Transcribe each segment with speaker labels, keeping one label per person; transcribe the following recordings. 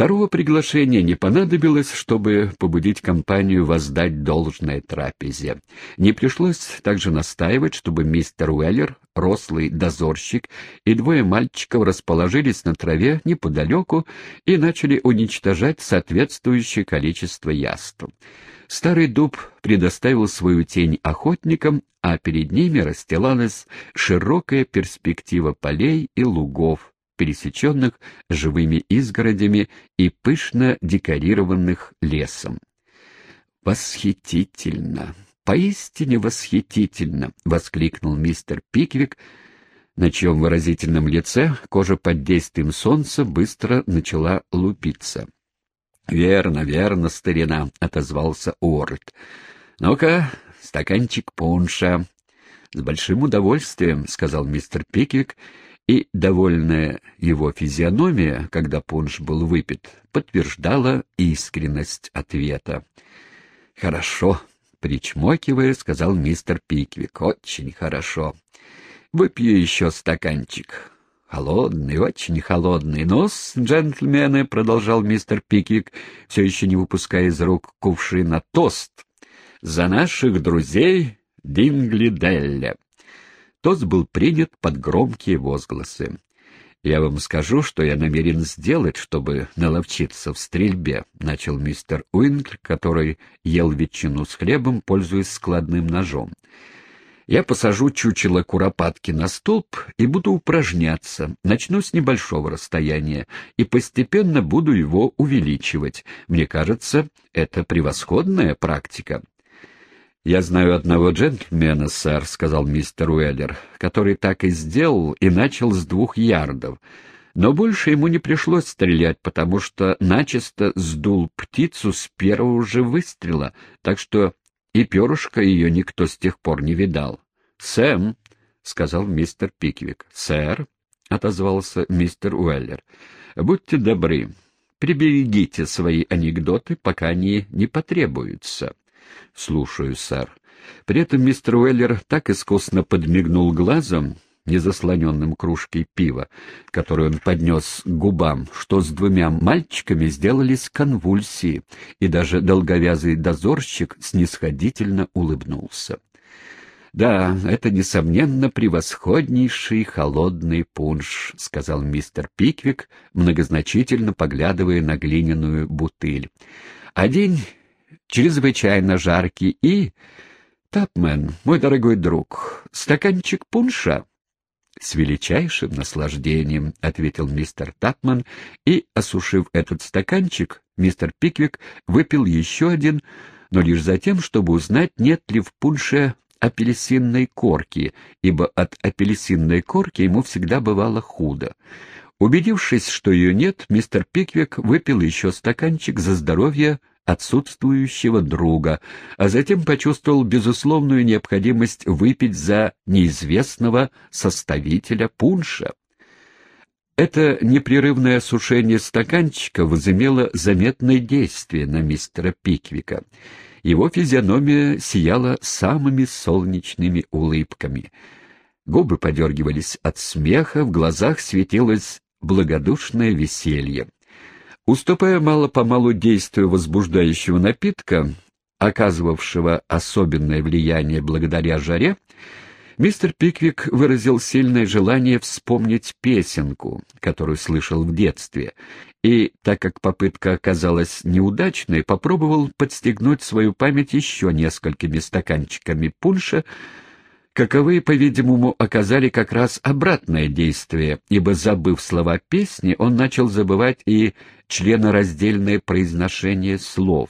Speaker 1: Второго приглашения не понадобилось, чтобы побудить компанию воздать должное трапезе. Не пришлось также настаивать, чтобы мистер Уэллер, рослый дозорщик, и двое мальчиков расположились на траве неподалеку и начали уничтожать соответствующее количество яств. Старый дуб предоставил свою тень охотникам, а перед ними расстилалась широкая перспектива полей и лугов, пересеченных живыми изгородями и пышно декорированных лесом. «Восхитительно! Поистине восхитительно!» — воскликнул мистер Пиквик, на чьем выразительном лице кожа под действием солнца быстро начала лупиться. «Верно, верно, старина», — отозвался Уорд. «Ну-ка, стаканчик пунша». «С большим удовольствием», — сказал мистер Пиквик, и довольная его физиономия, когда пунш был выпит, подтверждала искренность ответа. «Хорошо», — причмокивая, сказал мистер Пиквик, — «очень хорошо. Выпью еще стаканчик». «Холодный, очень холодный. Нос, джентльмены», — продолжал мистер Пиквик, все еще не выпуская из рук кувшина, — «тост за наших друзей Дингли Делля». Тост был принят под громкие возгласы. «Я вам скажу, что я намерен сделать, чтобы наловчиться в стрельбе», — начал мистер Уинкл, который ел ветчину с хлебом, пользуясь складным ножом. «Я посажу чучело куропатки на столб и буду упражняться. Начну с небольшого расстояния и постепенно буду его увеличивать. Мне кажется, это превосходная практика». «Я знаю одного джентльмена, сэр», — сказал мистер Уэллер, который так и сделал и начал с двух ярдов. Но больше ему не пришлось стрелять, потому что начисто сдул птицу с первого же выстрела, так что и перышко ее никто с тех пор не видал. «Сэм», — сказал мистер Пиквик. «Сэр», — отозвался мистер Уэллер, — «будьте добры, приберегите свои анекдоты, пока они не потребуются». — Слушаю, сэр. При этом мистер Уэллер так искусно подмигнул глазом, незаслоненным кружкой пива, которую он поднес к губам, что с двумя мальчиками сделались конвульсии, и даже долговязый дозорщик снисходительно улыбнулся. «Да, это, несомненно, превосходнейший холодный пунш», — сказал мистер Пиквик, многозначительно поглядывая на глиняную бутыль. «А день чрезвычайно жаркий, и... Тапмен, мой дорогой друг, стаканчик пунша?» «С величайшим наслаждением», — ответил мистер Тапман, и, осушив этот стаканчик, мистер Пиквик выпил еще один, но лишь за тем, чтобы узнать, нет ли в пунше апельсинной корки, ибо от апельсинной корки ему всегда бывало худо. Убедившись, что ее нет, мистер Пиквик выпил еще стаканчик за здоровье отсутствующего друга, а затем почувствовал безусловную необходимость выпить за неизвестного составителя пунша. Это непрерывное осушение стаканчика возымело заметное действие на мистера Пиквика. Его физиономия сияла самыми солнечными улыбками. Губы подергивались от смеха, в глазах светилось благодушное веселье. Уступая мало-помалу действию возбуждающего напитка, оказывавшего особенное влияние благодаря жаре, мистер Пиквик выразил сильное желание вспомнить песенку, которую слышал в детстве, и, так как попытка оказалась неудачной, попробовал подстегнуть свою память еще несколькими стаканчиками пунша, каковые, по-видимому, оказали как раз обратное действие, ибо, забыв слова песни, он начал забывать и членораздельное произношение слов.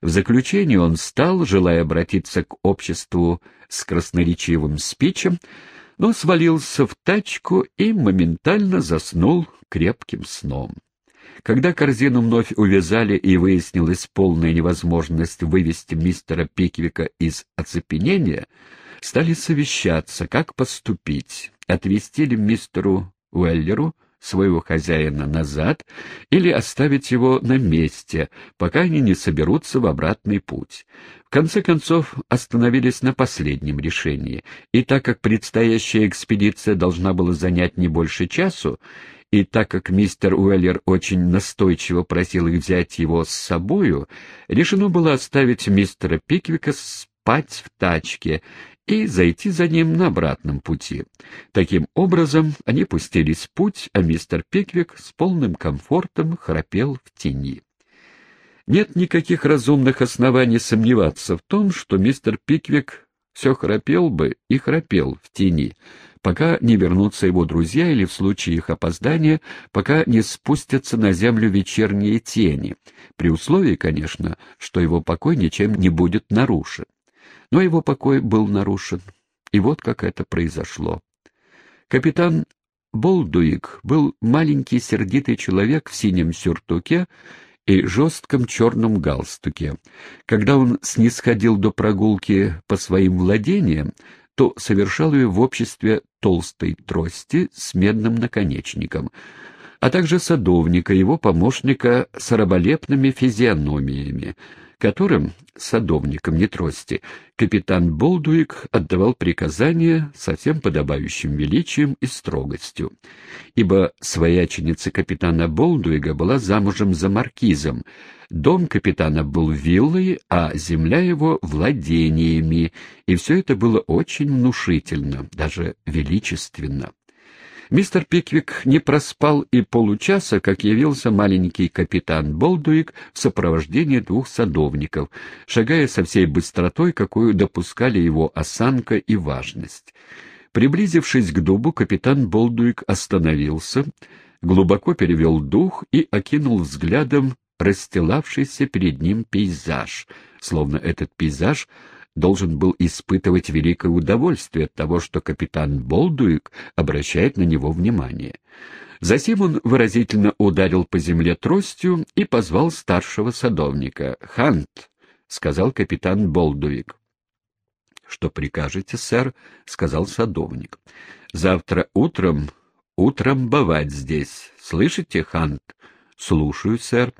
Speaker 1: В заключение он встал, желая обратиться к обществу с красноречивым спичем, но свалился в тачку и моментально заснул крепким сном. Когда корзину вновь увязали и выяснилась полная невозможность вывести мистера Пиквика из оцепенения, стали совещаться, как поступить, отвезти ли мистеру Уэллеру своего хозяина назад или оставить его на месте, пока они не соберутся в обратный путь. В конце концов остановились на последнем решении, и так как предстоящая экспедиция должна была занять не больше часу, и так как мистер Уэллер очень настойчиво просил их взять его с собою, решено было оставить мистера Пиквика спать в тачке и зайти за ним на обратном пути. Таким образом, они пустились в путь, а мистер Пиквик с полным комфортом храпел в тени. Нет никаких разумных оснований сомневаться в том, что мистер Пиквик все храпел бы и храпел в тени, пока не вернутся его друзья или, в случае их опоздания, пока не спустятся на землю вечерние тени, при условии, конечно, что его покой ничем не будет нарушен. Но его покой был нарушен, и вот как это произошло. Капитан Болдуик был маленький сердитый человек в синем сюртуке и жестком черном галстуке. Когда он снисходил до прогулки по своим владениям, то совершал ее в обществе толстой трости с медным наконечником, а также садовника, его помощника с раболепными физиономиями, которым, садовникам не трости, капитан Болдуик отдавал приказания со всем подобающим величием и строгостью, ибо свояченица капитана Болдуига была замужем за маркизом, дом капитана был виллой, а земля его — владениями, и все это было очень внушительно, даже величественно. Мистер Пиквик не проспал и получаса, как явился маленький капитан Болдуик в сопровождении двух садовников, шагая со всей быстротой, какую допускали его осанка и важность. Приблизившись к дубу, капитан Болдуик остановился, глубоко перевел дух и окинул взглядом расстилавшийся перед ним пейзаж, словно этот пейзаж должен был испытывать великое удовольствие от того, что капитан Болдуик обращает на него внимание. Затем он выразительно ударил по земле тростью и позвал старшего садовника. «Хант», — сказал капитан Болдуик. «Что прикажете, сэр?» — сказал садовник. «Завтра утром утром бывать здесь. Слышите, Хант?» «Слушаю, сэр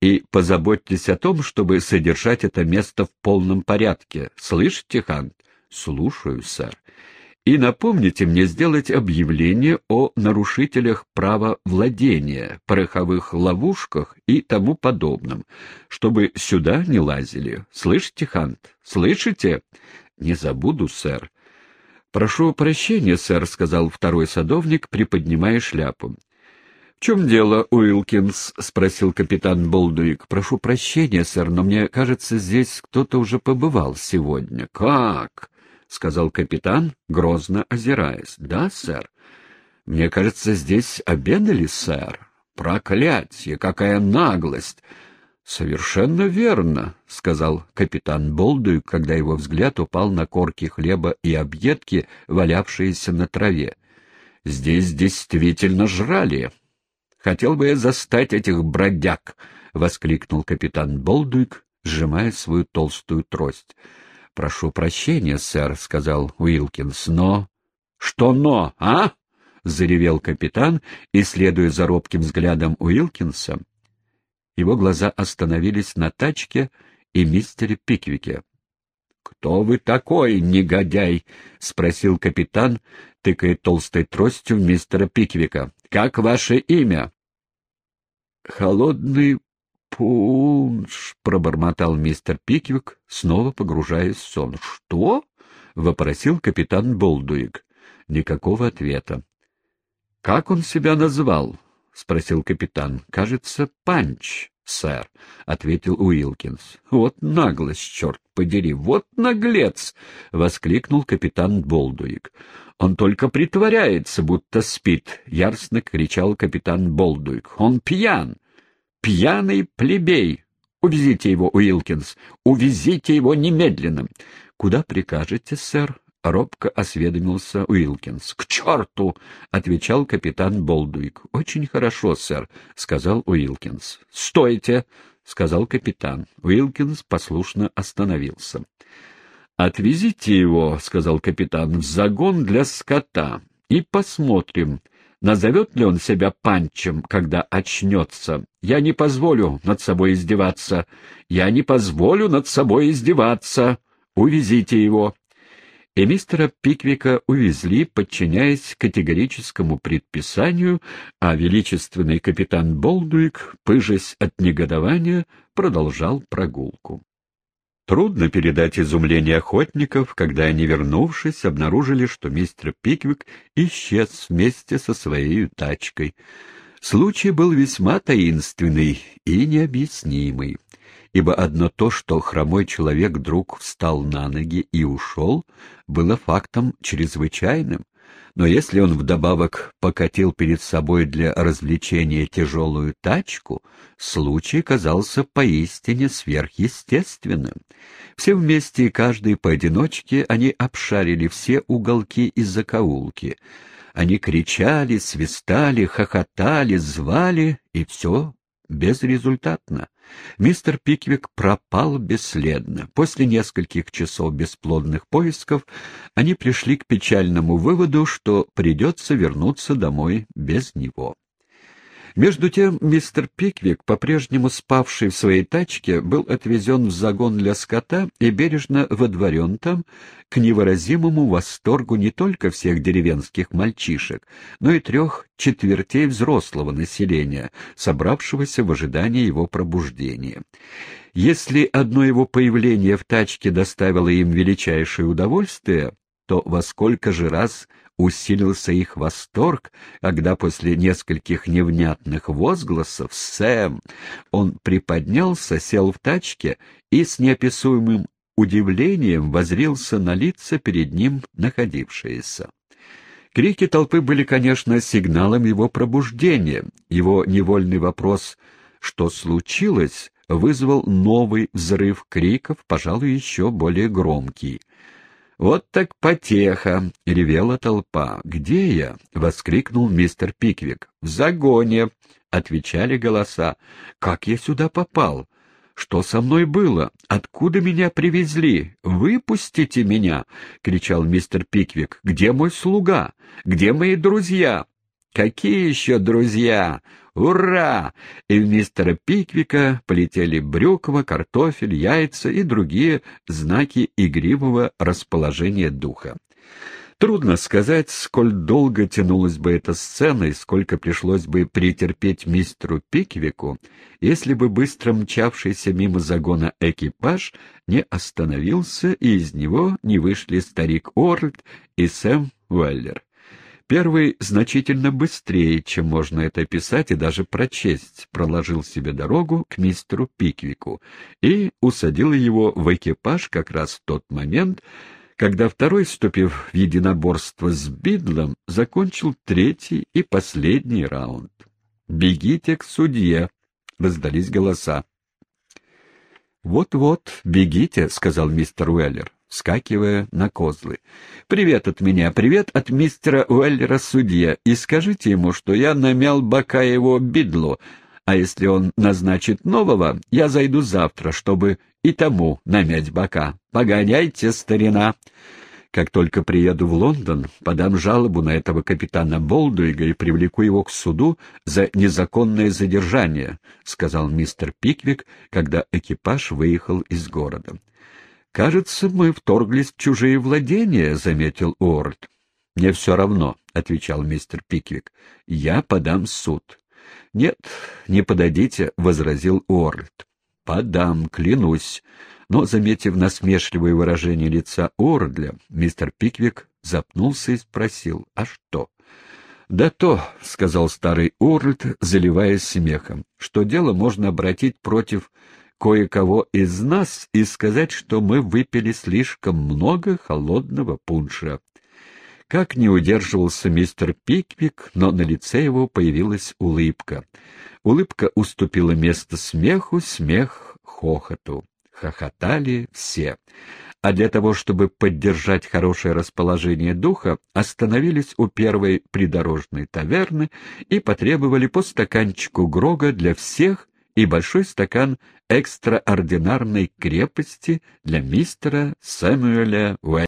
Speaker 1: и позаботьтесь о том, чтобы содержать это место в полном порядке. Слышите, Хант? Слушаю, сэр. И напомните мне сделать объявление о нарушителях права владения, пороховых ловушках и тому подобном, чтобы сюда не лазили. Слышите, Хант? Слышите? Не забуду, сэр. «Прошу прощения, сэр», — сказал второй садовник, приподнимая шляпу. — В чем дело, Уилкинс? — спросил капитан Болдуик. — Прошу прощения, сэр, но мне кажется, здесь кто-то уже побывал сегодня. — Как? — сказал капитан, грозно озираясь. — Да, сэр. — Мне кажется, здесь обедали, сэр. — Проклятье! Какая наглость! — Совершенно верно, — сказал капитан Болдуик, когда его взгляд упал на корки хлеба и объедки, валявшиеся на траве. — Здесь действительно жрали. Хотел бы я застать этих бродяг! — воскликнул капитан Болдуик, сжимая свою толстую трость. — Прошу прощения, сэр, — сказал Уилкинс, — но... — Что но, а? — заревел капитан, и, следуя за робким взглядом Уилкинса, его глаза остановились на тачке и мистере Пиквике. — Кто вы такой, негодяй? — спросил капитан, тыкая толстой тростью мистера Пиквика. Как ваше имя? — Холодный пунш, — пробормотал мистер Пиквик, снова погружаясь в сон. — Что? — вопросил капитан Болдуик. Никакого ответа. — Как он себя назвал? — спросил капитан. — Кажется, Панч, сэр, — ответил Уилкинс. — Вот наглость, черт подери, вот наглец! — воскликнул капитан Болдуик. Он только притворяется, будто спит, — яростно кричал капитан Болдуик. Он пьян! Пьяный плебей! Увезите его, Уилкинс! Увезите его немедленно! — Куда прикажете, сэр? — робко осведомился Уилкинс. — К черту! — отвечал капитан Болдуик. — Очень хорошо, сэр, — сказал Уилкинс. — Стойте! — сказал капитан. Уилкинс послушно остановился. «Отвезите его, — сказал капитан, — в загон для скота, и посмотрим, назовет ли он себя панчем, когда очнется. Я не позволю над собой издеваться. Я не позволю над собой издеваться. Увезите его». и мистера Пиквика увезли, подчиняясь категорическому предписанию, а величественный капитан Болдуик, пыжась от негодования, продолжал прогулку. Трудно передать изумление охотников, когда они, вернувшись, обнаружили, что мистер Пиквик исчез вместе со своей тачкой. Случай был весьма таинственный и необъяснимый, ибо одно то, что хромой человек вдруг встал на ноги и ушел, было фактом чрезвычайным, но если он вдобавок покатил перед собой для развлечения тяжелую тачку, случай казался поистине сверхъестественным. Все вместе и каждый поодиночке они обшарили все уголки и закоулки. Они кричали, свистали, хохотали, звали, и все безрезультатно. Мистер Пиквик пропал бесследно. После нескольких часов бесплодных поисков они пришли к печальному выводу, что придется вернуться домой без него. Между тем мистер Пиквик, по-прежнему спавший в своей тачке, был отвезен в загон для скота и бережно водворен там к невыразимому восторгу не только всех деревенских мальчишек, но и трех четвертей взрослого населения, собравшегося в ожидании его пробуждения. Если одно его появление в тачке доставило им величайшее удовольствие, то во сколько же раз усилился их восторг, когда после нескольких невнятных возгласов «Сэм!» он приподнялся, сел в тачке и с неописуемым удивлением возрился на лица перед ним находившиеся. Крики толпы были, конечно, сигналом его пробуждения. Его невольный вопрос «Что случилось?» вызвал новый взрыв криков, пожалуй, еще более громкий. «Вот так потеха!» — ревела толпа. «Где я?» — воскликнул мистер Пиквик. «В загоне!» — отвечали голоса. «Как я сюда попал? Что со мной было? Откуда меня привезли? Выпустите меня!» — кричал мистер Пиквик. «Где мой слуга? Где мои друзья?» «Какие еще друзья? Ура!» И в мистера Пиквика полетели брюква, картофель, яйца и другие знаки игривого расположения духа. Трудно сказать, сколь долго тянулась бы эта сцена и сколько пришлось бы претерпеть мистеру Пиквику, если бы быстро мчавшийся мимо загона экипаж не остановился и из него не вышли старик Орльд и Сэм Уэллер. Первый значительно быстрее, чем можно это писать и даже прочесть, проложил себе дорогу к мистеру Пиквику и усадил его в экипаж как раз в тот момент, когда второй, вступив в единоборство с Бидлом, закончил третий и последний раунд. «Бегите к судье!» — раздались голоса. «Вот-вот, бегите», — сказал мистер Уэллер вскакивая на козлы. «Привет от меня, привет от мистера Уэллера судья, и скажите ему, что я намял бока его бидлу, а если он назначит нового, я зайду завтра, чтобы и тому намять бока. Погоняйте, старина!» Как только приеду в Лондон, подам жалобу на этого капитана Болдуига и привлеку его к суду за незаконное задержание, — сказал мистер Пиквик, когда экипаж выехал из города. «Кажется, мы вторглись в чужие владения», — заметил Уорд. «Мне все равно», — отвечал мистер Пиквик. «Я подам суд». «Нет, не подадите», — возразил Уорд. «Подам, клянусь». Но, заметив насмешливое выражение лица Уордля, мистер Пиквик запнулся и спросил, «А что?» «Да то», — сказал старый Уорльд, заливаясь смехом, — «что дело можно обратить против кое-кого из нас и сказать, что мы выпили слишком много холодного пунша. Как не удерживался мистер Пиквик, но на лице его появилась улыбка. Улыбка уступила место смеху, смех — хохоту. Хохотали все. А для того, чтобы поддержать хорошее расположение духа, остановились у первой придорожной таверны и потребовали по стаканчику Грога для всех и большой стакан экстраординарной крепости для мистера Сэмюэля Уэлли.